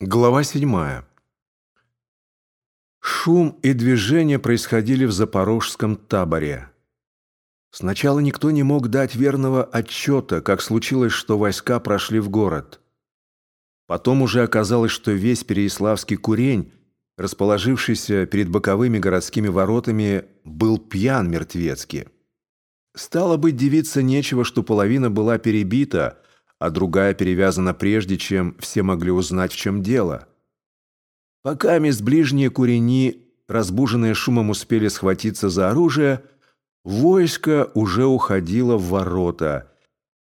Глава 7. Шум и движение происходили в запорожском таборе. Сначала никто не мог дать верного отчета, как случилось, что войска прошли в город. Потом уже оказалось, что весь Переяславский курень, расположившийся перед боковыми городскими воротами, был пьян мертвецки. Стало быть, девиться нечего, что половина была перебита – а другая перевязана прежде, чем все могли узнать, в чем дело. Пока мест ближние курени, разбуженные шумом, успели схватиться за оружие, войско уже уходило в ворота,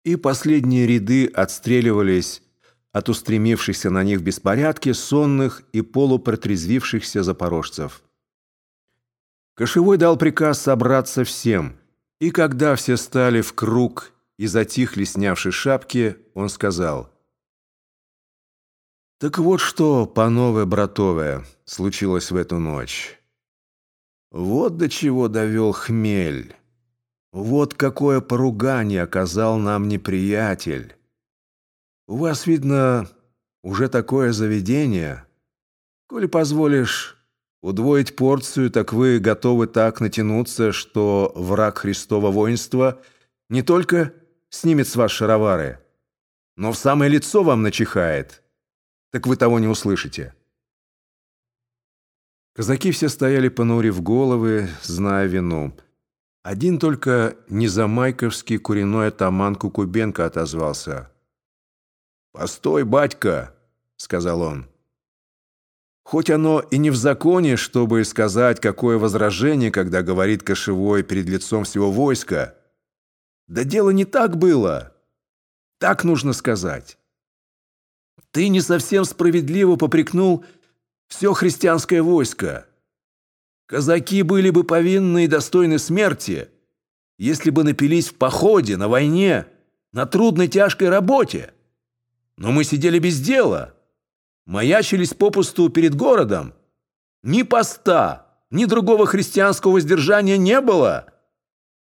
и последние ряды отстреливались от устремившихся на них в беспорядке сонных и полупротрезвившихся запорожцев. Кошевой дал приказ собраться всем, и когда все стали в круг и затихли, снявши шапки, он сказал. «Так вот что, панове братове, случилось в эту ночь. Вот до чего довел хмель. Вот какое поругание оказал нам неприятель. У вас, видно, уже такое заведение. Коли позволишь удвоить порцию, так вы готовы так натянуться, что враг Христова воинства не только снимет с вас шаровары, но в самое лицо вам начихает. Так вы того не услышите. Казаки все стояли, понурив головы, зная вину. Один только незамайковский куриной атаман Кукубенко отозвался. «Постой, батька!» — сказал он. Хоть оно и не в законе, чтобы сказать, какое возражение, когда говорит кошевой перед лицом всего войска, да дело не так было. Так нужно сказать. Ты не совсем справедливо попрекнул все христианское войско. Казаки были бы повинны и достойны смерти, если бы напились в походе, на войне, на трудной тяжкой работе. Но мы сидели без дела, маячились попусту перед городом. Ни поста, ни другого христианского воздержания не было.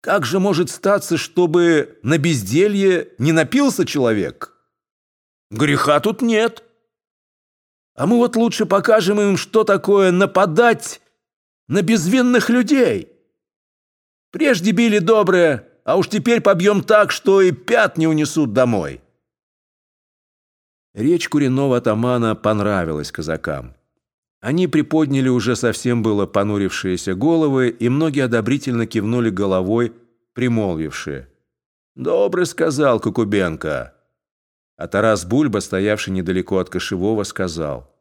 Как же может статься, чтобы на безделье не напился человек? Греха тут нет. А мы вот лучше покажем им, что такое нападать на безвинных людей. Прежде били добрые, а уж теперь побьем так, что и пят не унесут домой. Речь куриного атамана понравилась казакам. Они приподняли уже совсем было понурившиеся головы, и многие одобрительно кивнули головой, примолвившие. «Добрый сказал Кукубенко». А Тарас Бульба, стоявший недалеко от Кошевого, сказал.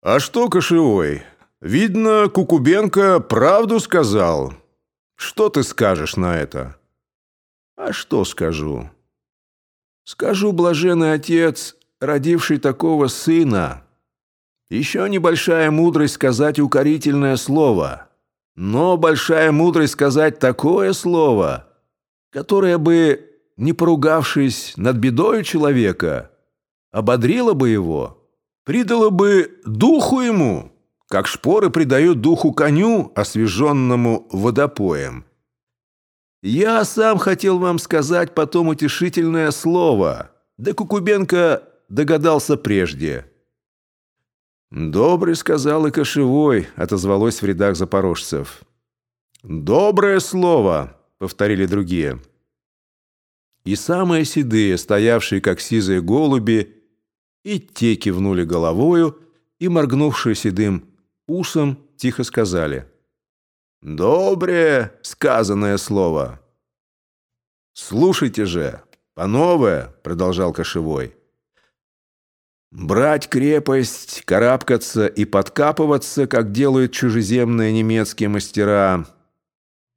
«А что Кошевой? Видно, Кукубенко правду сказал. Что ты скажешь на это?» «А что скажу?» «Скажу, блаженный отец, родивший такого сына». Еще небольшая мудрость сказать укорительное слово, но большая мудрость сказать такое слово, которое бы, не поругавшись над бедою человека, ободрило бы его, придало бы духу ему, как шпоры придают духу коню, освеженному водопоем. Я сам хотел вам сказать потом утешительное слово, да Кукубенко догадался прежде – «Добрый, — сказал и кошевой», — отозвалось в рядах запорожцев. «Доброе слово!» — повторили другие. И самые седые, стоявшие как сизые голуби, и те кивнули головою, и, моргнувшие седым усом, тихо сказали. «Доброе сказанное слово!» «Слушайте же, по-новое!» — продолжал кошевой. Брать крепость, карабкаться и подкапываться, как делают чужеземные немецкие мастера,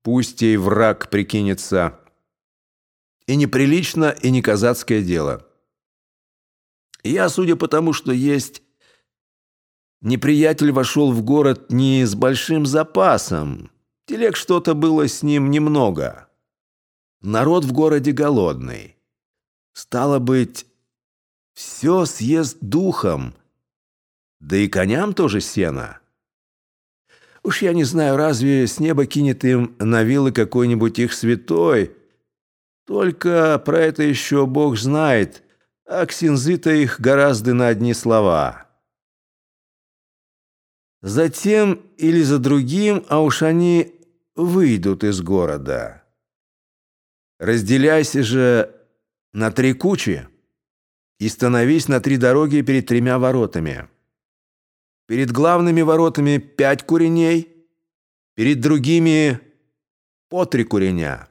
пусть ей враг прикинется. И неприлично, и не казацкое дело. Я, судя по тому, что есть, неприятель вошел в город не с большим запасом. Телег что-то было с ним немного. Народ в городе голодный. Стало быть, все съест духом, да и коням тоже сено. Уж я не знаю, разве с неба кинет им на вилы какой-нибудь их святой? Только про это еще Бог знает, а ксензы-то их гораздо на одни слова. Затем или за другим, а уж они выйдут из города. Разделяйся же на три кучи и становись на три дороги перед тремя воротами. Перед главными воротами пять куреней, перед другими по три куреня.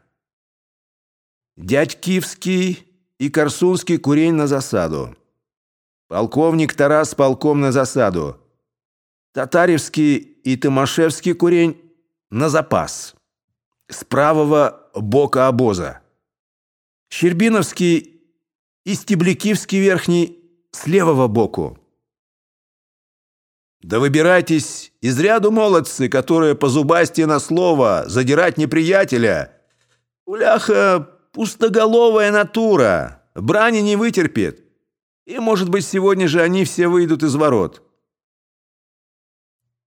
Дядь Киевский и Корсунский курень на засаду. Полковник Тарас полком на засаду. Татаревский и Тимошевский курень на запас. С правого бока обоза. Щербиновский и Стеблякивский верхний с левого боку. Да выбирайтесь из ряду молодцы, которые по зубасти на слово задирать неприятеля. Уляха пустоголовая натура, брани не вытерпит. И, может быть, сегодня же они все выйдут из ворот.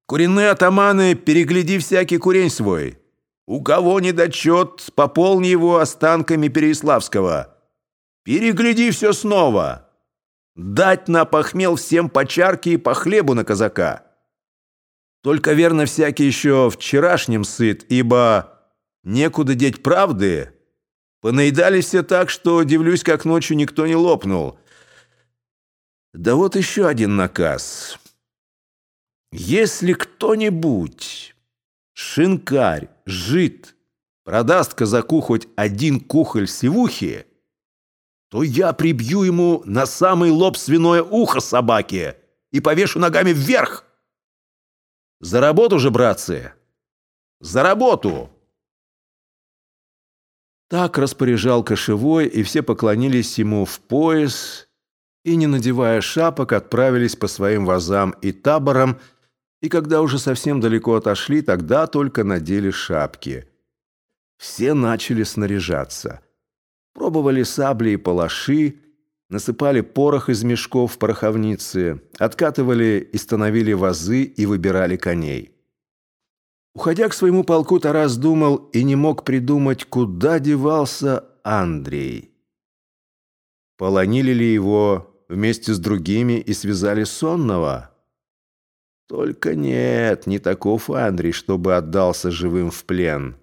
Куренные атаманы, перегляди всякий курень свой. У кого недочет, пополни его останками Переяславского. Перегляди все снова. Дать на похмел всем по чарке и по хлебу на казака. Только верно всякий еще вчерашним сыт, ибо некуда деть правды. Понаедались все так, что, дивлюсь, как ночью никто не лопнул. Да вот еще один наказ. Если кто-нибудь, шинкарь, жид, продаст казаку хоть один кухоль сивухи, то я прибью ему на самый лоб свиное ухо собаки и повешу ногами вверх. За работу же, братцы! За работу!» Так распоряжал кошевой, и все поклонились ему в пояс и, не надевая шапок, отправились по своим вазам и таборам, и когда уже совсем далеко отошли, тогда только надели шапки. Все начали снаряжаться. Пробовали сабли и палаши, насыпали порох из мешков в пороховницы, откатывали и становили вазы и выбирали коней. Уходя к своему полку, Тарас думал и не мог придумать, куда девался Андрей. Полонили ли его вместе с другими и связали сонного? Только нет, не таков Андрей, чтобы отдался живым в плен.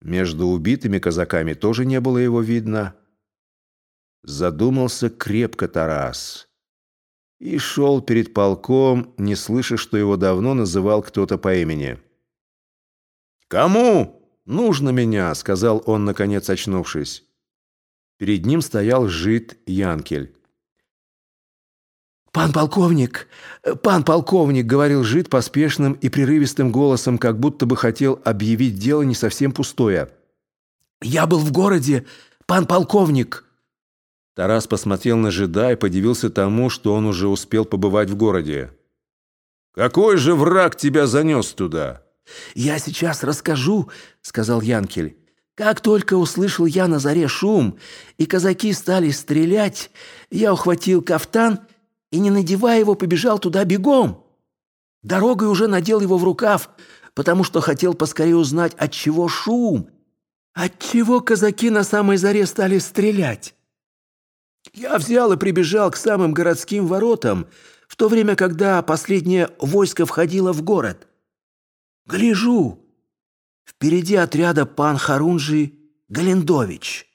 Между убитыми казаками тоже не было его видно. Задумался крепко Тарас. И шел перед полком, не слыша, что его давно называл кто-то по имени. «Кому? Нужно меня!» — сказал он, наконец очнувшись. Перед ним стоял жид Янкель. «Пан полковник! Пан полковник!» — говорил жид поспешным и прерывистым голосом, как будто бы хотел объявить дело не совсем пустое. «Я был в городе, пан полковник!» Тарас посмотрел на жида и подивился тому, что он уже успел побывать в городе. «Какой же враг тебя занес туда?» «Я сейчас расскажу», — сказал Янкель. «Как только услышал я на заре шум, и казаки стали стрелять, я ухватил кафтан и, не надевая его, побежал туда бегом. Дорогой уже надел его в рукав, потому что хотел поскорее узнать, от чего шум, от чего казаки на самой заре стали стрелять. Я взял и прибежал к самым городским воротам, в то время, когда последнее войско входило в город. Гляжу, впереди отряда пан Харунжи Галендович.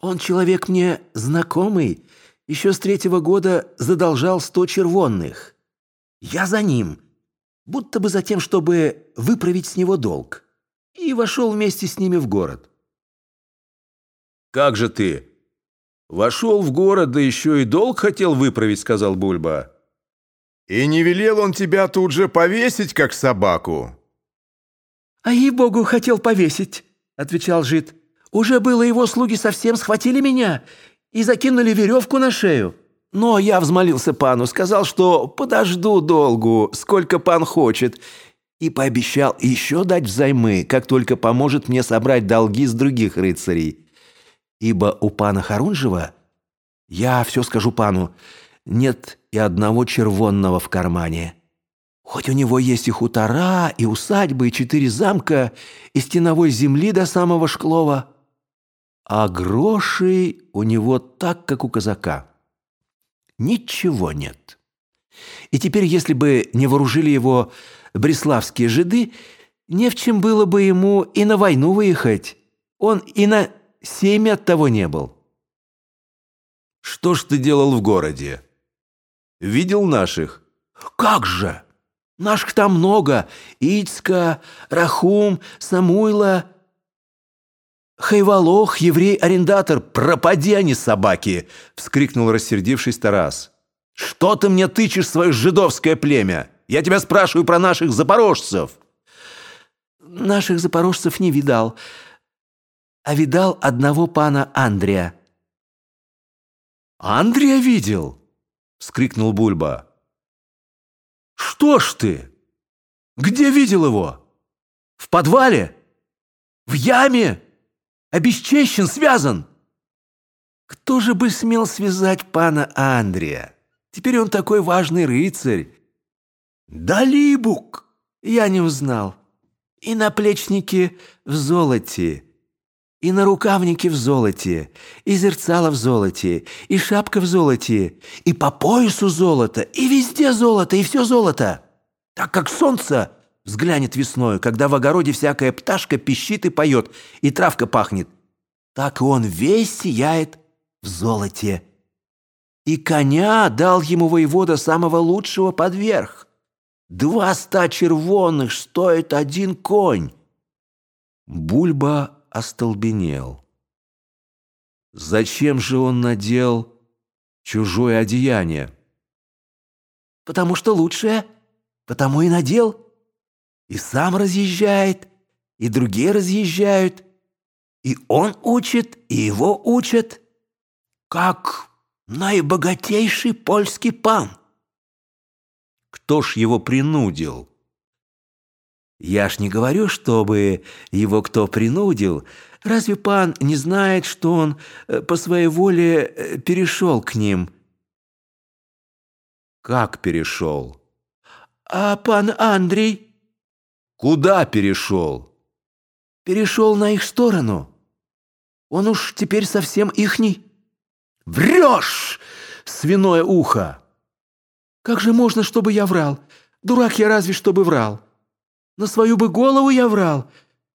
Он человек мне знакомый, еще с третьего года задолжал сто червонных. Я за ним, будто бы за тем, чтобы выправить с него долг, и вошел вместе с ними в город. «Как же ты? Вошел в город, да еще и долг хотел выправить», — сказал Бульба. «И не велел он тебя тут же повесить, как собаку?» «А ей-богу, хотел повесить», — отвечал жид. «Уже было его слуги совсем схватили меня и закинули веревку на шею. Но я взмолился пану, сказал, что подожду долгу, сколько пан хочет, и пообещал еще дать взаймы, как только поможет мне собрать долги с других рыцарей. Ибо у пана Харунжева, я все скажу пану, нет и одного червонного в кармане. Хоть у него есть и хутора, и усадьбы, и четыре замка, и стеновой земли до самого Шклова – а грошей у него так, как у казака. Ничего нет. И теперь, если бы не вооружили его бреславские жиды, не в чем было бы ему и на войну выехать. Он и на семь от того не был. Что ж ты делал в городе? Видел наших? Как же! Наших там много. Ицка, Рахум, Самуйла, Хайвалох, еврей-арендатор. Пропади они, собаки! Вскрикнул рассердившись Тарас. Что ты мне тычешь, свое жидовское племя? Я тебя спрашиваю про наших запорожцев. Наших запорожцев не видал, а видал одного пана Андрея. «Андрея видел?» — вскрикнул Бульба. «Что ж ты? Где видел его? В подвале? В яме? Обесчещен, связан?» Кто же бы смел связать пана Андрея? Теперь он такой важный рыцарь. Далибук! Я не узнал. И наплечники в золоте, и на нарукавники в золоте, и зерцало в золоте, и шапка в золоте, и по поясу золото, и везде золото, и все золото. Так как солнце взглянет весною, когда в огороде всякая пташка пищит и поет, и травка пахнет, так и он весь сияет в золоте. И коня дал ему воевода самого лучшего подверх. Два ста червонных стоит один конь. Бульба остолбенел. Зачем же он надел чужое одеяние? Потому что лучшее, потому и надел. И сам разъезжает, и другие разъезжают, и он учит, и его учат. Как наибогатейший польский пан. Кто ж его принудил? Я ж не говорю, чтобы его кто принудил. Разве пан не знает, что он э, по своей воле э, перешел к ним? Как перешел? А пан Андрей? Куда перешел? Перешел на их сторону. Он уж теперь совсем ихний. Врешь, свиное ухо! Как же можно, чтобы я врал? Дурак я разве, чтобы врал? На свою бы голову я врал.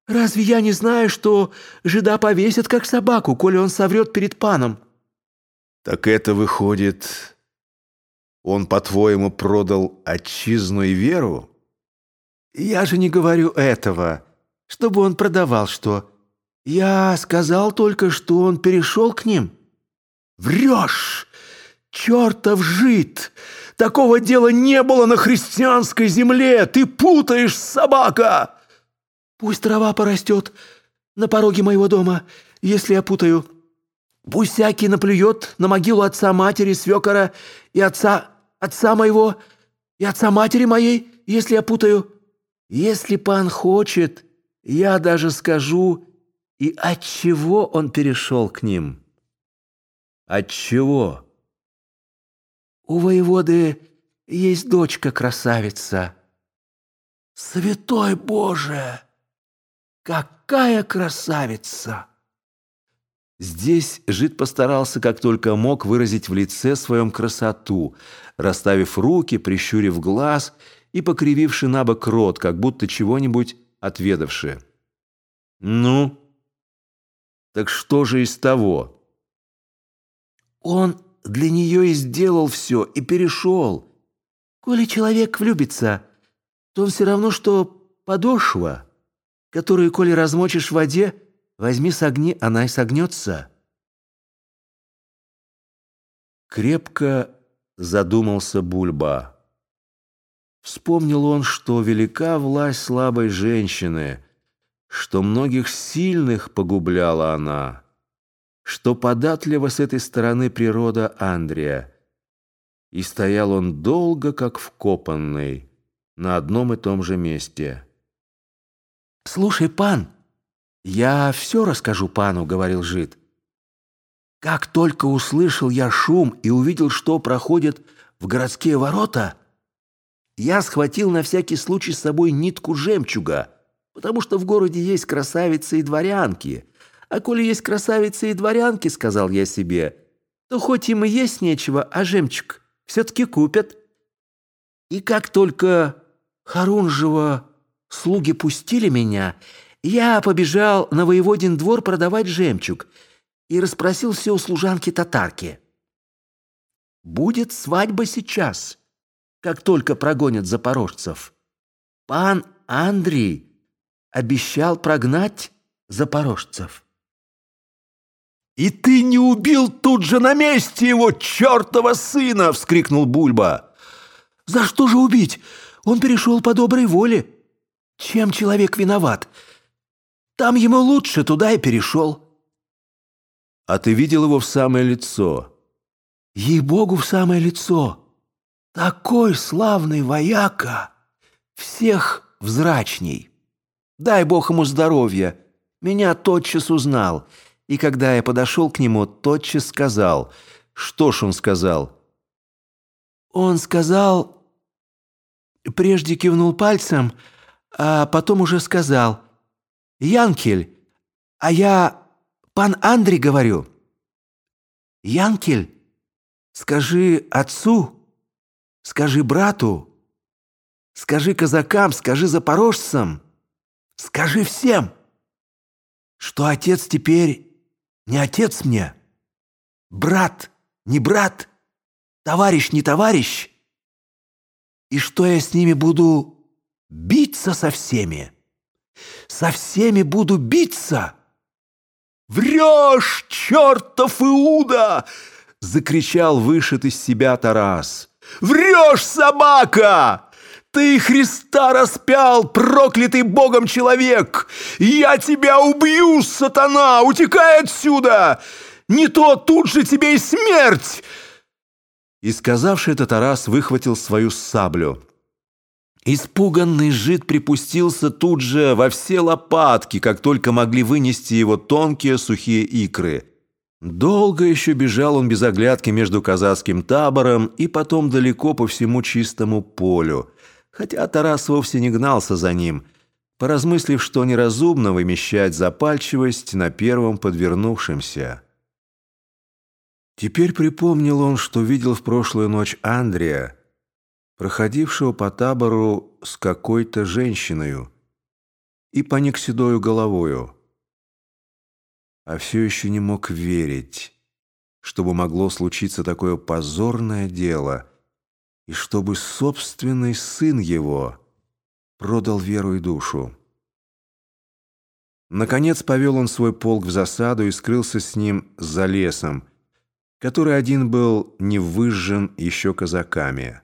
Разве я не знаю, что жида повесят, как собаку, коли он соврет перед паном?» «Так это выходит, он, по-твоему, продал отчизну и веру?» «Я же не говорю этого, чтобы он продавал что. Я сказал только, что он перешел к ним». «Врешь! Чертов жид! Такого дела не было на христианской земле! Ты путаешь, собака!» «Пусть трава порастет на пороге моего дома, если я путаю. Пусть всякий наплюет на могилу отца-матери, свекора и отца, отца моего, и отца-матери моей, если я путаю. Если пан хочет, я даже скажу, и от чего он перешел к ним». От чего? У воеводы есть дочка-красавица. Святой Боже! Какая красавица! Здесь жид постарался как только мог выразить в лице своем красоту, расставив руки, прищурив глаз и покрививши на бок рот, как будто чего-нибудь отведавши. «Ну, так что же из того?» Он для нее и сделал все, и перешел. Коли человек влюбится, то он все равно, что подошва, которую, коли размочишь в воде, возьми согни, она и согнется. Крепко задумался Бульба. Вспомнил он, что велика власть слабой женщины, что многих сильных погубляла она что податлива с этой стороны природа Андрея. И стоял он долго, как вкопанный, на одном и том же месте. «Слушай, пан, я все расскажу пану», — говорил жид. «Как только услышал я шум и увидел, что проходит в городские ворота, я схватил на всякий случай с собой нитку жемчуга, потому что в городе есть красавицы и дворянки, а коли есть красавицы и дворянки, сказал я себе, то хоть им и есть нечего, а жемчуг все-таки купят. И как только Харунжева слуги пустили меня, я побежал на воеводин двор продавать жемчуг и расспросил все у служанки-татарки. Будет свадьба сейчас, как только прогонят запорожцев. Пан Андрей обещал прогнать запорожцев. «И ты не убил тут же на месте его, чертова сына!» — вскрикнул Бульба. «За что же убить? Он перешел по доброй воле. Чем человек виноват? Там ему лучше, туда и перешел». «А ты видел его в самое лицо?» «Ей-богу, в самое лицо! Такой славный вояка! Всех взрачней! Дай бог ему здоровья! Меня тотчас узнал, и когда я подошел к нему, тотчас сказал. Что ж он сказал?» «Он сказал...» Прежде кивнул пальцем, а потом уже сказал. «Янкель, а я пан Андрей говорю». «Янкель, скажи отцу, скажи брату, скажи казакам, скажи запорожцам, скажи всем, что отец теперь не отец мне, брат не брат, товарищ не товарищ, и что я с ними буду биться со всеми, со всеми буду биться». «Врешь, чертов Иуда!» — закричал вышит из себя Тарас. «Врешь, собака! Ты Христа распял, проклятый Богом человек! Я тебя убью, сатана! Утекай отсюда! Не то тут же тебе и смерть!» И сказавший это Тарас выхватил свою саблю. Испуганный жид припустился тут же во все лопатки, как только могли вынести его тонкие сухие икры. Долго еще бежал он без оглядки между казацким табором и потом далеко по всему чистому полю, хотя Тарас вовсе не гнался за ним, поразмыслив, что неразумно вымещать запальчивость на первом подвернувшемся. Теперь припомнил он, что видел в прошлую ночь Андрея, проходившего по табору с какой-то женщиной, и поник седою головою. А все еще не мог верить, чтобы могло случиться такое позорное дело, и чтобы собственный сын его продал веру и душу. Наконец повел он свой полк в засаду и скрылся с ним за лесом, который один был не выжжен еще казаками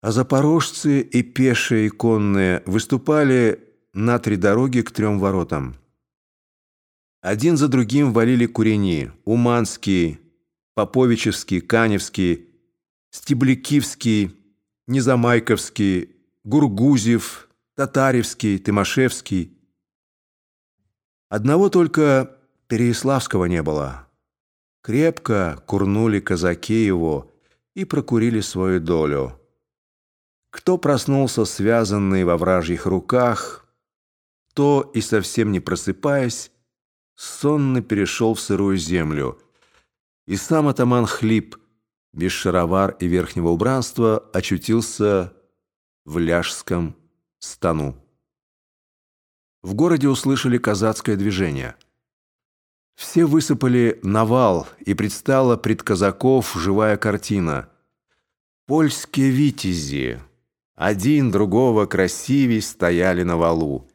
а запорожцы и пешие, и конные выступали на три дороги к трем воротам. Один за другим валили курени – Уманский, Поповичевский, Каневский, Стеблякивский, Незамайковский, Гургузев, Татаревский, Тымошевский. Одного только Переяславского не было. Крепко курнули казаки его и прокурили свою долю. Кто проснулся связанный во вражьих руках, то и совсем не просыпаясь, сонно перешел в сырую землю. И сам атаман Хлип, без шаровар и верхнего убранства, очутился в ляжском стану. В городе услышали казацкое движение. Все высыпали на вал, и предстала пред казаков живая картина. Польские витязи, один другого красивей стояли на валу.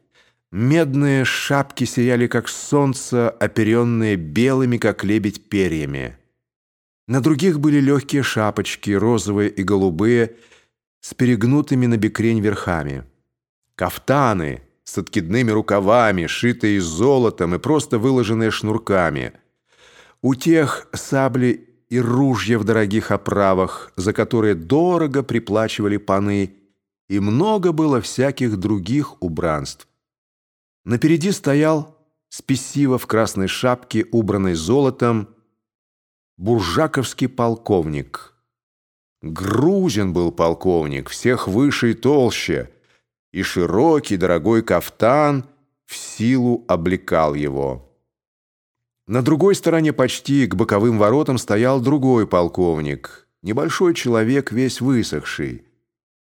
Медные шапки сияли, как солнце, оперенные белыми, как лебедь, перьями. На других были легкие шапочки, розовые и голубые, с перегнутыми на бекрень верхами. Кафтаны с откидными рукавами, шитые золотом и просто выложенные шнурками. У тех сабли и ружья в дорогих оправах, за которые дорого приплачивали паны, и много было всяких других убранств. Напереди стоял спесиво в красной шапке, убранной золотом, буржаковский полковник. Грузин был полковник, всех выше и толще, и широкий дорогой кафтан в силу облекал его. На другой стороне почти к боковым воротам стоял другой полковник, небольшой человек, весь высохший,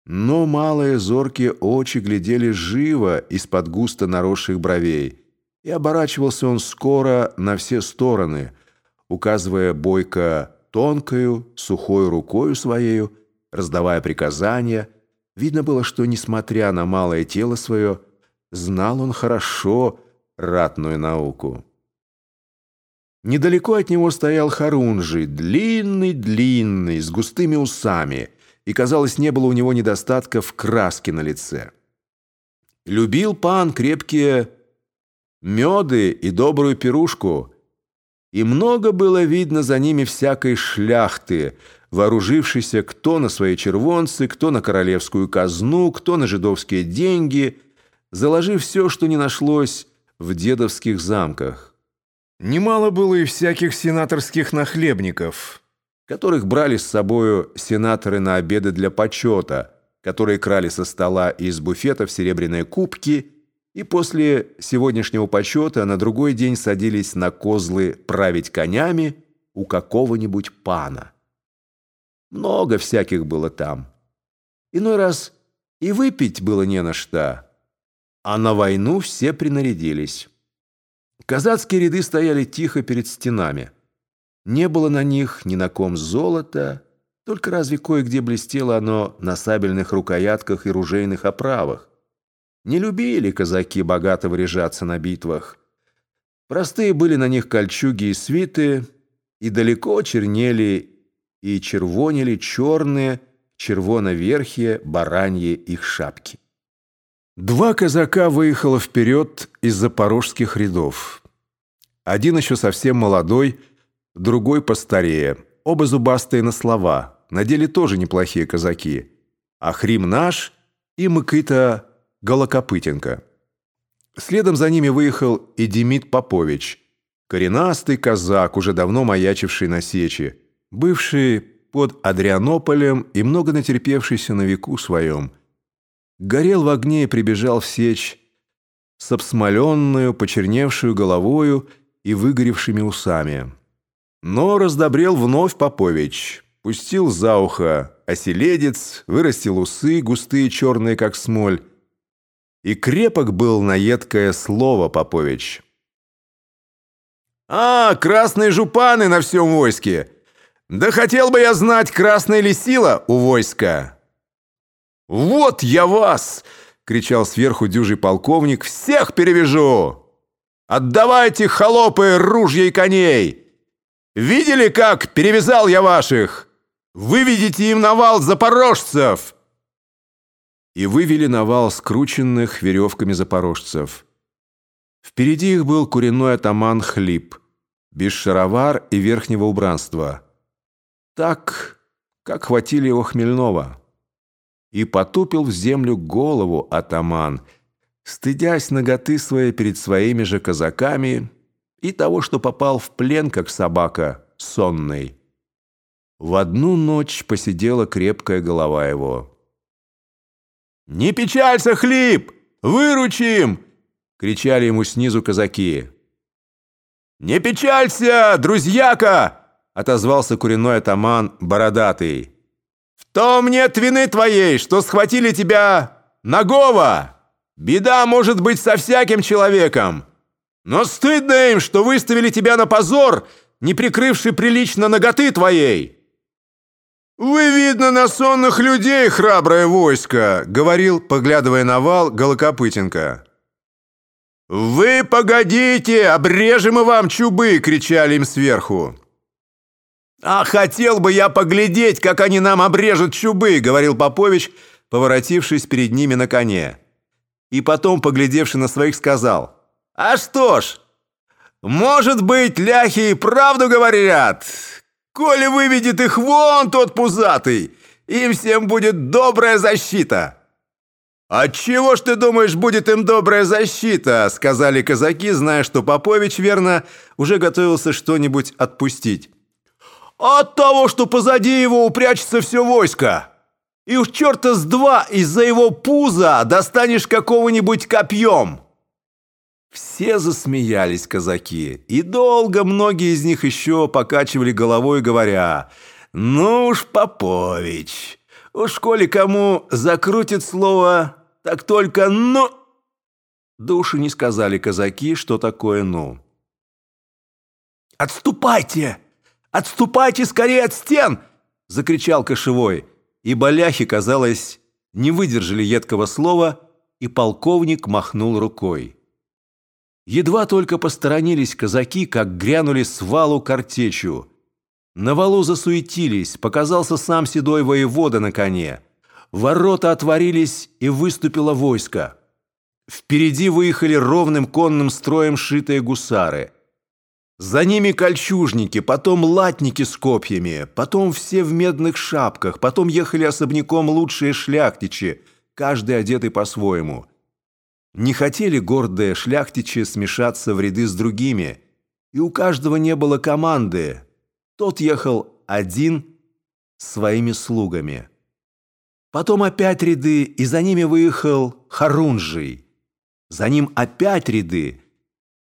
Но малые зоркие очи глядели живо из-под густо наросших бровей, и оборачивался он скоро на все стороны, указывая бойко тонкою, сухой рукою своею, раздавая приказания. Видно было, что, несмотря на малое тело свое, знал он хорошо ратную науку. Недалеко от него стоял Харунжий, длинный-длинный, с густыми усами, и, казалось, не было у него недостатка в краске на лице. Любил пан крепкие меды и добрую пирушку, и много было видно за ними всякой шляхты, вооружившейся кто на свои червонцы, кто на королевскую казну, кто на жидовские деньги, заложив все, что не нашлось в дедовских замках. Немало было и всяких сенаторских нахлебников, которых брали с собою сенаторы на обеды для почета, которые крали со стола и из буфетов серебряные кубки и после сегодняшнего почета на другой день садились на козлы править конями у какого-нибудь пана. Много всяких было там. Иной раз и выпить было не на что, а на войну все принарядились. Казацкие ряды стояли тихо перед стенами. Не было на них ни на ком золота, только разве кое-где блестело оно на сабельных рукоятках и ружейных оправах. Не любили казаки богато выряжаться на битвах. Простые были на них кольчуги и свиты, и далеко чернели и червонили черные, червоноверхие бараньи их шапки. Два казака выехало вперед из запорожских рядов. Один еще совсем молодой, другой постарее. Оба зубастые на слова. На деле тоже неплохие казаки. Ахрим наш и Мыкыта Голокопытенко. Следом за ними выехал и Демид Попович. Коренастый казак, уже давно маячивший на сечи. Бывший под Адрианополем и много натерпевшийся на веку своем – горел в огне и прибежал в сечь с обсмоленную, почерневшую головою и выгоревшими усами. Но раздобрел вновь Попович, пустил за ухо оселедец, вырастил усы, густые черные, как смоль, и крепок был на едкое слово Попович. «А, красные жупаны на всем войске! Да хотел бы я знать, красная ли сила у войска!» «Вот я вас!» — кричал сверху дюжий полковник. «Всех перевяжу! Отдавайте, холопы, ружья и коней! Видели, как перевязал я ваших? Выведите им навал запорожцев!» И вывели навал скрученных веревками запорожцев. Впереди их был куриной атаман Хлип, без шаровар и верхнего убранства. Так, как хватили его хмельного и потупил в землю голову атаман, стыдясь наготы своей перед своими же казаками и того, что попал в плен, как собака, сонный. В одну ночь посидела крепкая голова его. «Не печалься, хлеб! Выручим!» — кричали ему снизу казаки. «Не печалься, друзьяка!» — отозвался куриной атаман бородатый том нет вины твоей, что схватили тебя нагого. Беда может быть со всяким человеком. Но стыдно им, что выставили тебя на позор, не прикрывший прилично ноготы твоей. «Вы, видно, на сонных людей, храброе войско», — говорил, поглядывая на вал, Голокопытенко. «Вы погодите, обрежем и вам чубы!» — кричали им сверху. «А хотел бы я поглядеть, как они нам обрежут чубы», — говорил Попович, поворотившись перед ними на коне. И потом, поглядевши на своих, сказал, «А что ж, может быть, ляхи и правду говорят? Коли выведет их вон тот пузатый, им всем будет добрая защита». «Отчего ж ты думаешь, будет им добрая защита?» — сказали казаки, зная, что Попович, верно, уже готовился что-нибудь отпустить. От того, что позади его упрячется все войско. И уж черта с два из-за его пуза достанешь какого-нибудь копьем. Все засмеялись казаки, и долго многие из них еще покачивали головой, говоря, «Ну уж, Попович, У школе кому закрутит слово, так только «ну». Души не сказали казаки, что такое «ну». «Отступайте! Отступайте скорее от стен!» — закричал кошевой, и боляхи, казалось, не выдержали едкого слова, и полковник махнул рукой. Едва только посторонились казаки, как грянули с валу картечью. На валу засуетились, показался сам седой воевода на коне. Ворота отворились, и выступило войско. Впереди выехали ровным конным строем шитые гусары. За ними кольчужники, потом латники с копьями, потом все в медных шапках, потом ехали особняком лучшие шляхтичи, каждый одетый по-своему – не хотели гордые шляхтичи смешаться в ряды с другими, и у каждого не было команды. Тот ехал один своими слугами. Потом опять ряды, и за ними выехал Харунжий. За ним опять ряды,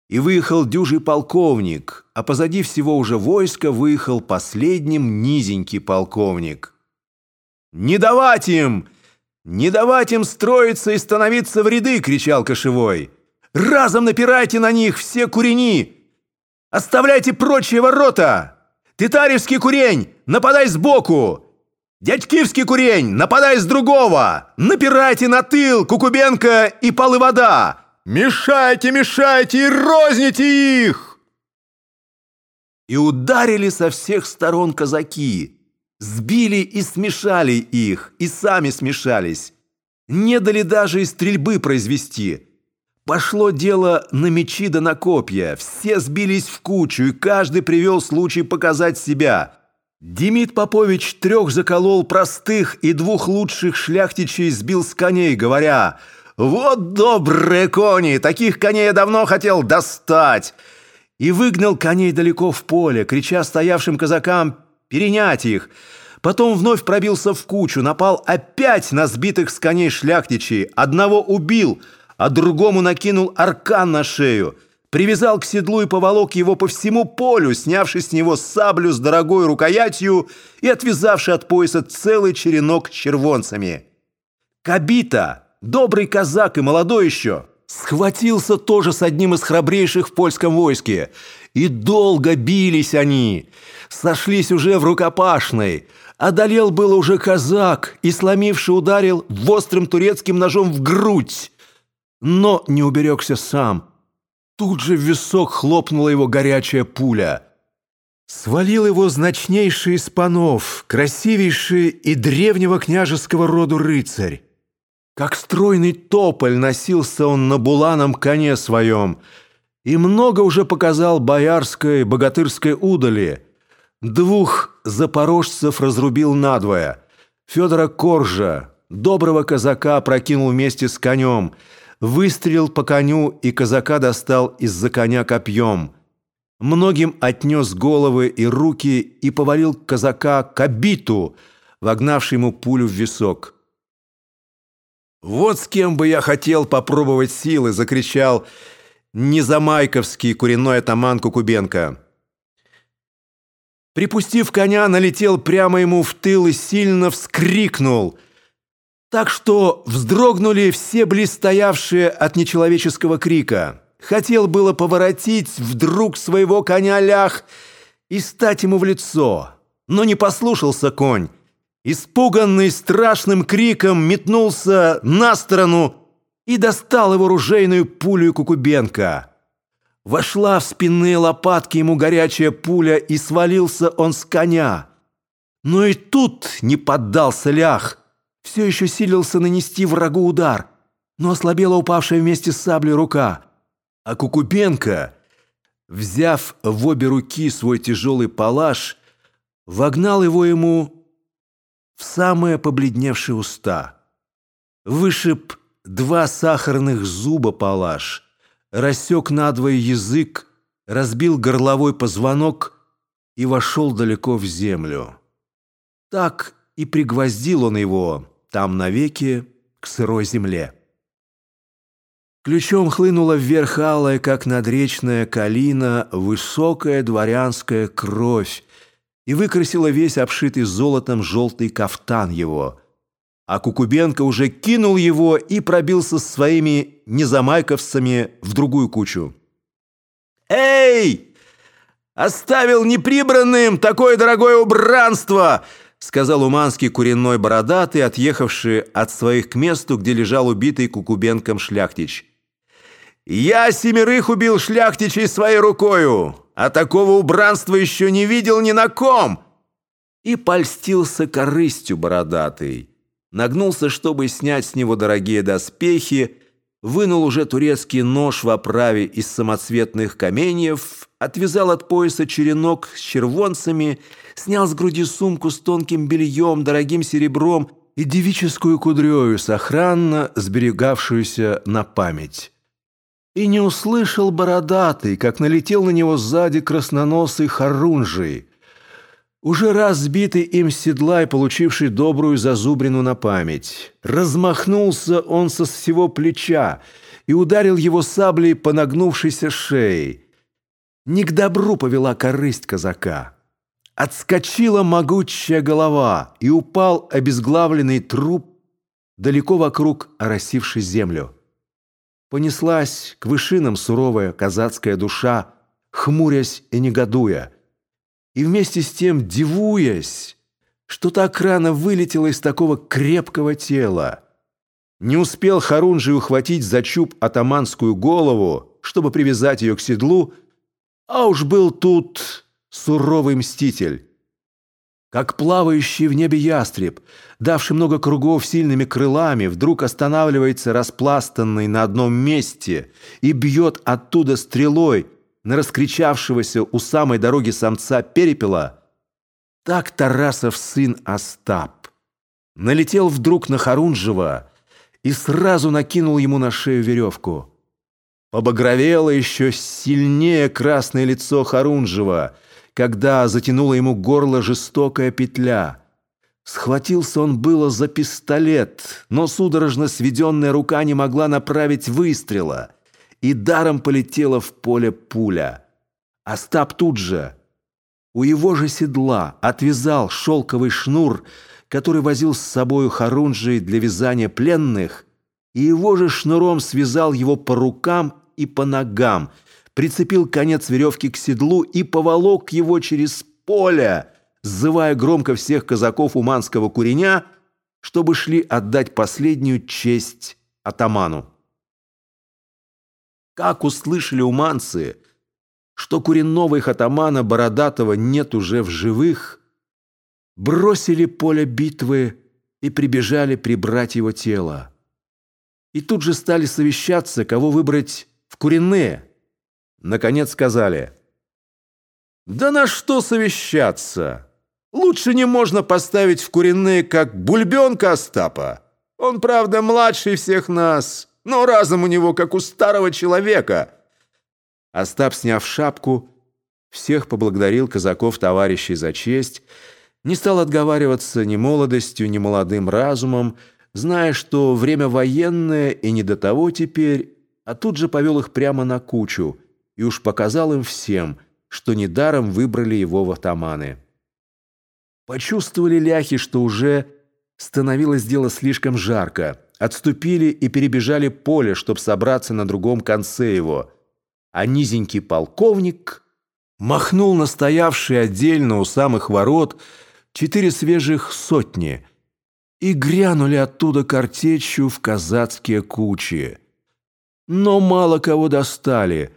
и выехал дюжий полковник, а позади всего уже войска выехал последним низенький полковник. «Не давать им!» «Не давать им строиться и становиться в ряды!» — кричал Кошевой. «Разом напирайте на них все курени! Оставляйте прочие ворота! Титаревский курень, нападай сбоку! Дядькивский курень, нападай с другого! Напирайте на тыл, Кукубенко и полы вода! Мешайте, мешайте и розните их!» И ударили со всех сторон казаки. Сбили и смешали их, и сами смешались. Не дали даже и стрельбы произвести. Пошло дело на мечи да на копья. Все сбились в кучу, и каждый привел случай показать себя. Демид Попович трех заколол простых и двух лучших шляхтичей сбил с коней, говоря «Вот добрые кони! Таких коней я давно хотел достать!» И выгнал коней далеко в поле, крича стоявшим казакам перенять их. Потом вновь пробился в кучу, напал опять на сбитых с коней шляхтичей. Одного убил, а другому накинул аркан на шею. Привязал к седлу и поволок его по всему полю, снявши с него саблю с дорогой рукоятью и отвязавши от пояса целый черенок червонцами. Кабита, добрый казак и молодой еще, схватился тоже с одним из храбрейших в польском войске. И долго бились они сошлись уже в рукопашной. Одолел было уже казак и, сломивший, ударил острым турецким ножом в грудь. Но не уберегся сам. Тут же в висок хлопнула его горячая пуля. Свалил его значнейший из панов, красивейший и древнего княжеского роду рыцарь. Как стройный тополь носился он на буланом коне своем, и много уже показал боярской богатырской удали — Двух запорожцев разрубил надвое. Федора Коржа, доброго казака, прокинул вместе с конем, выстрелил по коню и казака достал из-за коня копьем. Многим отнес головы и руки и повалил казака к обиту, вогнавший ему пулю в висок. «Вот с кем бы я хотел попробовать силы!» — закричал незамайковский куриной атаман Кукубенко. Припустив коня, налетел прямо ему в тыл и сильно вскрикнул. Так что вздрогнули все блистоявшие от нечеловеческого крика. Хотел было поворотить вдруг своего коня лях и стать ему в лицо, но не послушался конь. Испуганный страшным криком метнулся на сторону и достал его ружейную пулю Кукубенко. Вошла в спинные лопатки ему горячая пуля, и свалился он с коня. Но и тут не поддался лях. Все еще силился нанести врагу удар, но ослабела упавшая вместе с саблей рука. А Кукубенко, взяв в обе руки свой тяжелый палаш, вогнал его ему в самые побледневшие уста. Вышиб два сахарных зуба палаш — рассек надвое язык, разбил горловой позвонок и вошел далеко в землю. Так и пригвоздил он его там навеки к сырой земле. Ключом хлынула вверх алая, как надречная калина, высокая дворянская кровь и выкрасила весь обшитый золотом желтый кафтан его. а Кукубенко уже кинул его и пробился с своими незамайковцами в другую кучу. «Эй! Оставил неприбранным такое дорогое убранство!» сказал уманский куренной бородатый, отъехавший от своих к месту, где лежал убитый Кукубенком шляхтич. «Я семерых убил шляхтичей своей рукою, а такого убранства еще не видел ни на ком!» И польстился корыстью бородатый. Нагнулся, чтобы снять с него дорогие доспехи, вынул уже турецкий нож в оправе из самоцветных каменьев, отвязал от пояса черенок с червонцами, снял с груди сумку с тонким бельем, дорогим серебром и девическую кудрею, сохранно сберегавшуюся на память. И не услышал бородатый, как налетел на него сзади красноносый Харунжий, уже раз сбитый им седла и получивший добрую зазубрину на память. Размахнулся он со всего плеча и ударил его саблей по нагнувшейся шее. Не к добру повела корысть казака. Отскочила могучая голова, и упал обезглавленный труп, далеко вокруг оросивший землю. Понеслась к вышинам суровая казацкая душа, хмурясь и негодуя — и вместе с тем дивуясь, что так рано вылетело из такого крепкого тела. Не успел Харунжий ухватить за чуб атаманскую голову, чтобы привязать ее к седлу, а уж был тут суровый мститель. Как плавающий в небе ястреб, давший много кругов сильными крылами, вдруг останавливается распластанный на одном месте и бьет оттуда стрелой, на раскричавшегося у самой дороги самца перепела, так Тарасов сын Остап налетел вдруг на Харунжева и сразу накинул ему на шею веревку. Побагровело еще сильнее красное лицо Харунжева, когда затянула ему горло жестокая петля. Схватился он было за пистолет, но судорожно сведенная рука не могла направить выстрела — и даром полетела в поле пуля. Остап тут же, у его же седла, отвязал шелковый шнур, который возил с собою Харунжий для вязания пленных, и его же шнуром связал его по рукам и по ногам, прицепил конец веревки к седлу и поволок его через поле, сзывая громко всех казаков уманского куреня, чтобы шли отдать последнюю честь атаману. Как услышали уманцы, что куренного их атамана Бородатого нет уже в живых, бросили поле битвы и прибежали прибрать его тело. И тут же стали совещаться, кого выбрать в курине. Наконец сказали, «Да на что совещаться? Лучше не можно поставить в курине, как бульбенка Остапа. Он, правда, младший всех нас» но разум у него, как у старого человека». Остап, сняв шапку, всех поблагодарил казаков товарищей за честь, не стал отговариваться ни молодостью, ни молодым разумом, зная, что время военное и не до того теперь, а тут же повел их прямо на кучу и уж показал им всем, что недаром выбрали его в атаманы. Почувствовали ляхи, что уже становилось дело слишком жарко, отступили и перебежали поле, чтобы собраться на другом конце его. А низенький полковник махнул на стоявшие отдельно у самых ворот четыре свежих сотни и грянули оттуда картечью в казацкие кучи. Но мало кого достали.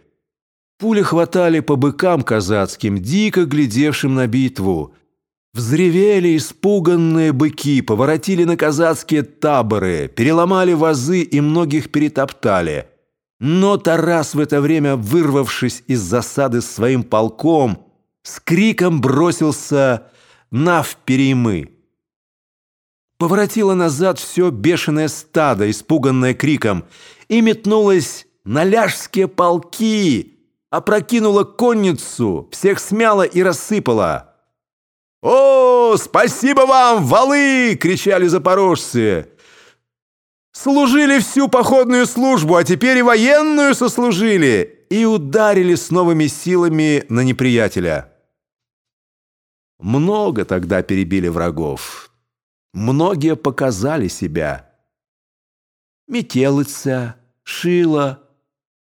Пули хватали по быкам казацким, дико глядевшим на битву — Взревели испуганные быки, поворотили на казацкие таборы, переломали вазы и многих перетоптали. Но Тарас в это время, вырвавшись из засады своим полком, с криком бросился на вперемы. Поворотило назад все бешеное стадо, испуганное криком, и метнулось на ляжские полки, опрокинуло конницу, всех смяло и рассыпало. «О, спасибо вам, валы!» — кричали запорожцы. «Служили всю походную службу, а теперь и военную сослужили!» И ударили с новыми силами на неприятеля. Много тогда перебили врагов. многие показали себя. Метелица, Шила,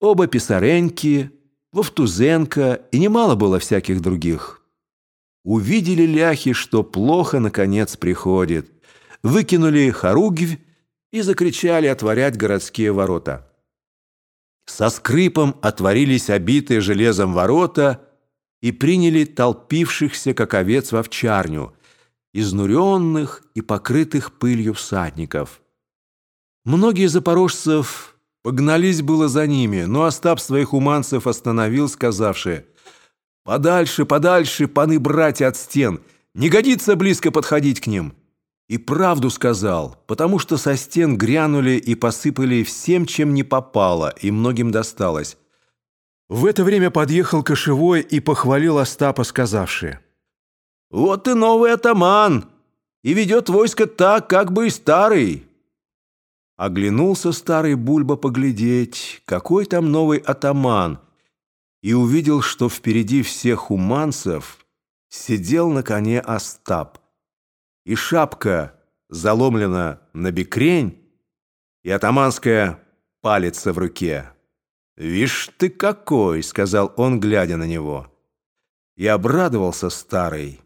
оба Писареньки, Вовтузенко и немало было всяких других. Увидели ляхи, что плохо, наконец, приходит. Выкинули хоругвь и закричали отворять городские ворота. Со скрипом отворились обитые железом ворота и приняли толпившихся, как овец в овчарню, изнуренных и покрытых пылью всадников. Многие запорожцев погнались было за ними, но Остап своих уманцев остановил, сказавши «Подальше, подальше, паны-братья от стен, не годится близко подходить к ним». И правду сказал, потому что со стен грянули и посыпали всем, чем не попало, и многим досталось. В это время подъехал кошевой и похвалил Остапа, сказавши «Вот и новый атаман, и ведет войско так, как бы и старый». Оглянулся старый Бульба поглядеть, какой там новый атаман, и увидел, что впереди всех уманцев сидел на коне Остап и шапка заломлена на бекрень, и атаманская палица в руке. «Вишь ты какой!» — сказал он, глядя на него. И обрадовался старый,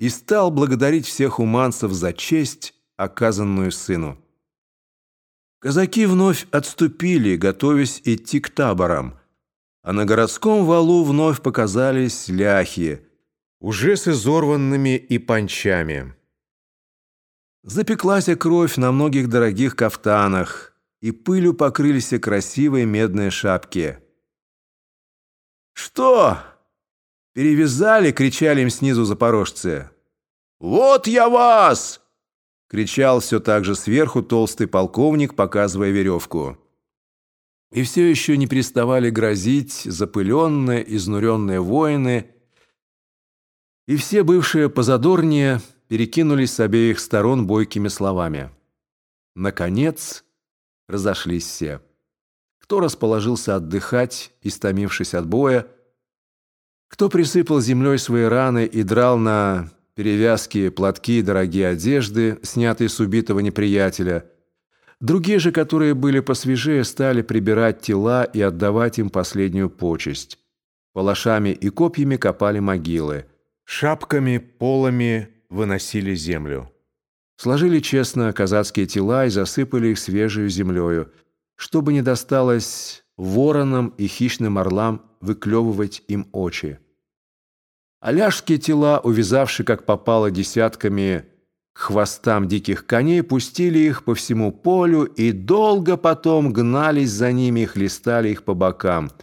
и стал благодарить всех уманцев за честь, оказанную сыну. Казаки вновь отступили, готовясь идти к таборам, а на городском валу вновь показались ляхи, уже с изорванными и панчами. Запеклась кровь на многих дорогих кафтанах, и пылью покрылись красивые медные шапки. «Что?» «Перевязали!» — кричали им снизу запорожцы. «Вот я вас!» — кричал все так же сверху толстый полковник, показывая веревку. И все еще не переставали грозить запыленные, изнуренные воины, и все бывшие позадорнее — перекинулись с обеих сторон бойкими словами. Наконец, разошлись все. Кто расположился отдыхать, истомившись от боя, кто присыпал землей свои раны и драл на перевязки, платки дорогие одежды, снятые с убитого неприятеля. Другие же, которые были посвежее, стали прибирать тела и отдавать им последнюю почесть. Палашами и копьями копали могилы. Шапками, полами выносили землю. Сложили честно казацкие тела и засыпали их свежей землею, чтобы не досталось воронам и хищным орлам выклевывать им очи. Аляшские тела, увязавшие как попало десятками хвостам диких коней, пустили их по всему полю и долго потом гнались за ними и хлестали их по бокам –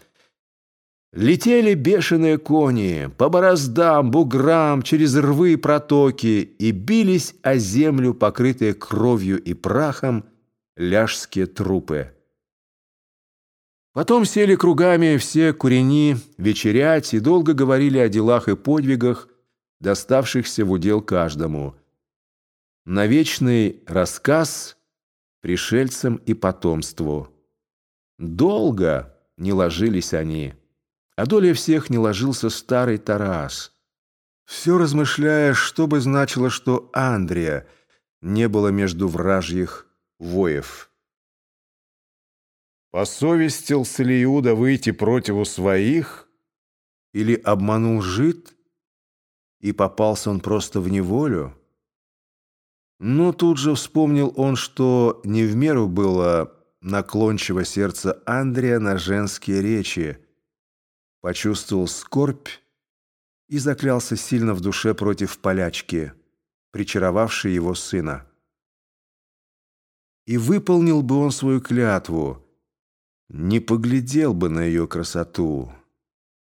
Летели бешеные кони по бороздам, буграм, через рвы и протоки и бились о землю, покрытые кровью и прахом, ляжские трупы. Потом сели кругами все курени вечерять и долго говорили о делах и подвигах, доставшихся в удел каждому. На вечный рассказ пришельцам и потомству. Долго не ложились они. А доля всех не ложился старый Тарас. Все размышляя, что бы значило, что Андрия не было между вражьих воев. Посовестился ли Иуда выйти противу своих? Или обманул жид? И попался он просто в неволю? Но тут же вспомнил он, что не в меру было наклончиво сердце Андрея на женские речи, почувствовал скорбь и заклялся сильно в душе против полячки, причаровавшей его сына. И выполнил бы он свою клятву, не поглядел бы на ее красоту,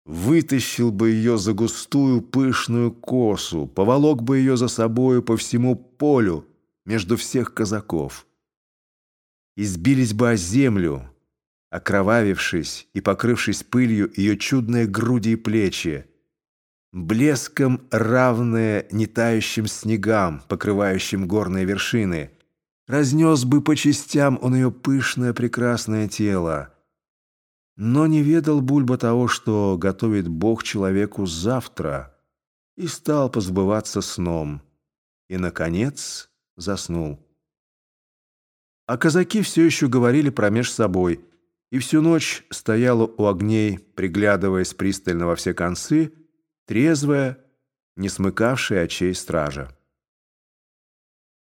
вытащил бы ее за густую пышную косу, поволок бы ее за собою по всему полю между всех казаков. Избились бы о землю, окровавившись и покрывшись пылью ее чудные груди и плечи, блеском равные нетающим снегам, покрывающим горные вершины, разнес бы по частям он ее пышное прекрасное тело. Но не ведал Бульба того, что готовит Бог человеку завтра, и стал позбываться сном. И, наконец, заснул. А казаки все еще говорили промеж собой, и всю ночь стояла у огней, приглядываясь пристально во все концы, трезвая, не смыкавшая очей стража.